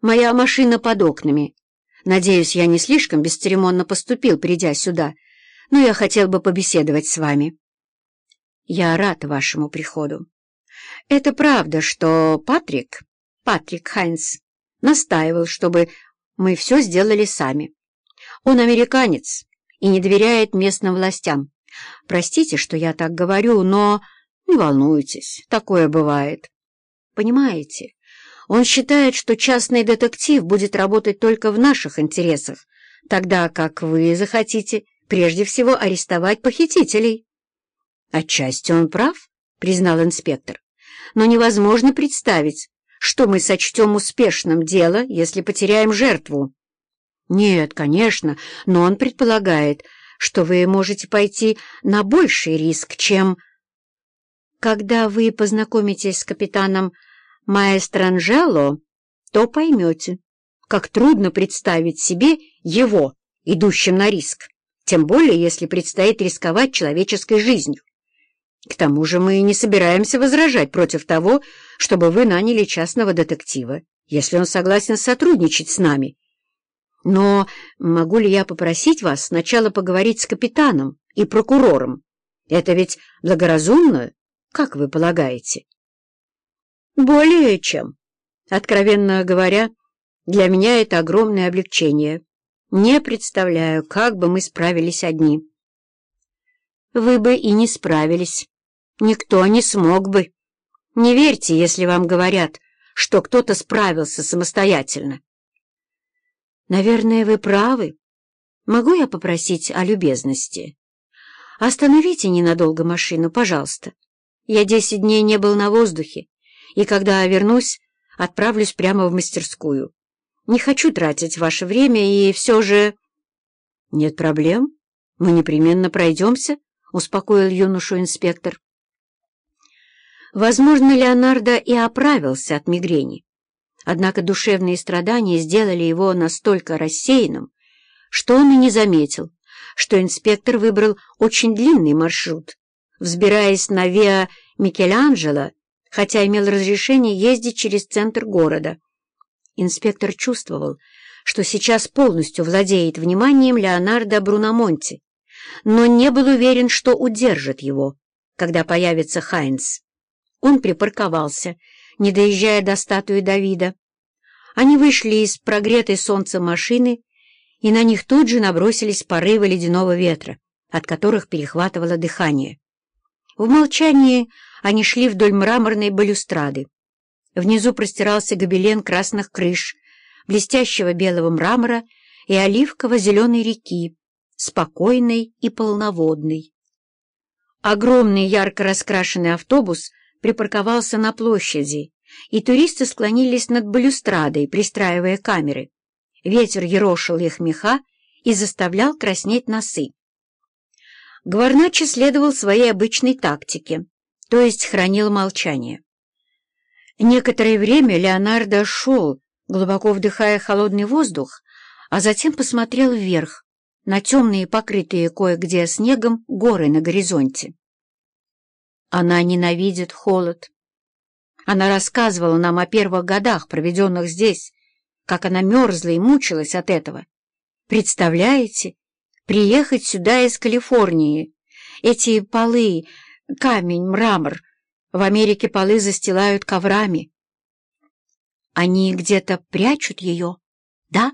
Моя машина под окнами. Надеюсь, я не слишком бесцеремонно поступил, придя сюда, но я хотел бы побеседовать с вами. Я рад вашему приходу. Это правда, что Патрик, Патрик Хайнс, настаивал, чтобы мы все сделали сами. Он американец и не доверяет местным властям. Простите, что я так говорю, но не волнуйтесь, такое бывает. Понимаете, он считает, что частный детектив будет работать только в наших интересах, тогда как вы захотите прежде всего арестовать похитителей. Отчасти он прав, признал инспектор, но невозможно представить, что мы сочтем успешным дело, если потеряем жертву. Нет, конечно, но он предполагает, что вы можете пойти на больший риск, чем... Когда вы познакомитесь с капитаном Маэстранжело, то поймете, как трудно представить себе его, идущим на риск, тем более если предстоит рисковать человеческой жизнью. К тому же мы не собираемся возражать против того, чтобы вы наняли частного детектива, если он согласен сотрудничать с нами. Но могу ли я попросить вас сначала поговорить с капитаном и прокурором? Это ведь благоразумно, как вы полагаете? Более чем. Откровенно говоря, для меня это огромное облегчение. Не представляю, как бы мы справились одни. Вы бы и не справились. Никто не смог бы. Не верьте, если вам говорят, что кто-то справился самостоятельно. Наверное, вы правы. Могу я попросить о любезности? Остановите ненадолго машину, пожалуйста. Я десять дней не был на воздухе и когда вернусь, отправлюсь прямо в мастерскую. Не хочу тратить ваше время и все же... — Нет проблем, мы непременно пройдемся, — успокоил юношу инспектор. Возможно, Леонардо и оправился от мигрени, однако душевные страдания сделали его настолько рассеянным, что он и не заметил, что инспектор выбрал очень длинный маршрут, взбираясь на Виа Микеланджело хотя имел разрешение ездить через центр города. Инспектор чувствовал, что сейчас полностью владеет вниманием Леонардо Бруномонти, но не был уверен, что удержит его, когда появится Хайнс. Он припарковался, не доезжая до статуи Давида. Они вышли из прогретой солнцем машины, и на них тут же набросились порывы ледяного ветра, от которых перехватывало дыхание. В молчании они шли вдоль мраморной балюстрады. Внизу простирался гобелен красных крыш, блестящего белого мрамора и оливково-зеленой реки, спокойной и полноводной. Огромный ярко раскрашенный автобус припарковался на площади, и туристы склонились над балюстрадой, пристраивая камеры. Ветер ерошил их меха и заставлял краснеть носы. Гварначи следовал своей обычной тактике то есть хранил молчание. Некоторое время Леонардо шел, глубоко вдыхая холодный воздух, а затем посмотрел вверх, на темные, покрытые кое-где снегом, горы на горизонте. Она ненавидит холод. Она рассказывала нам о первых годах, проведенных здесь, как она мерзла и мучилась от этого. Представляете, приехать сюда из Калифорнии, эти полы, камень, мрамор. В Америке полы застилают коврами. Они где-то прячут ее, да?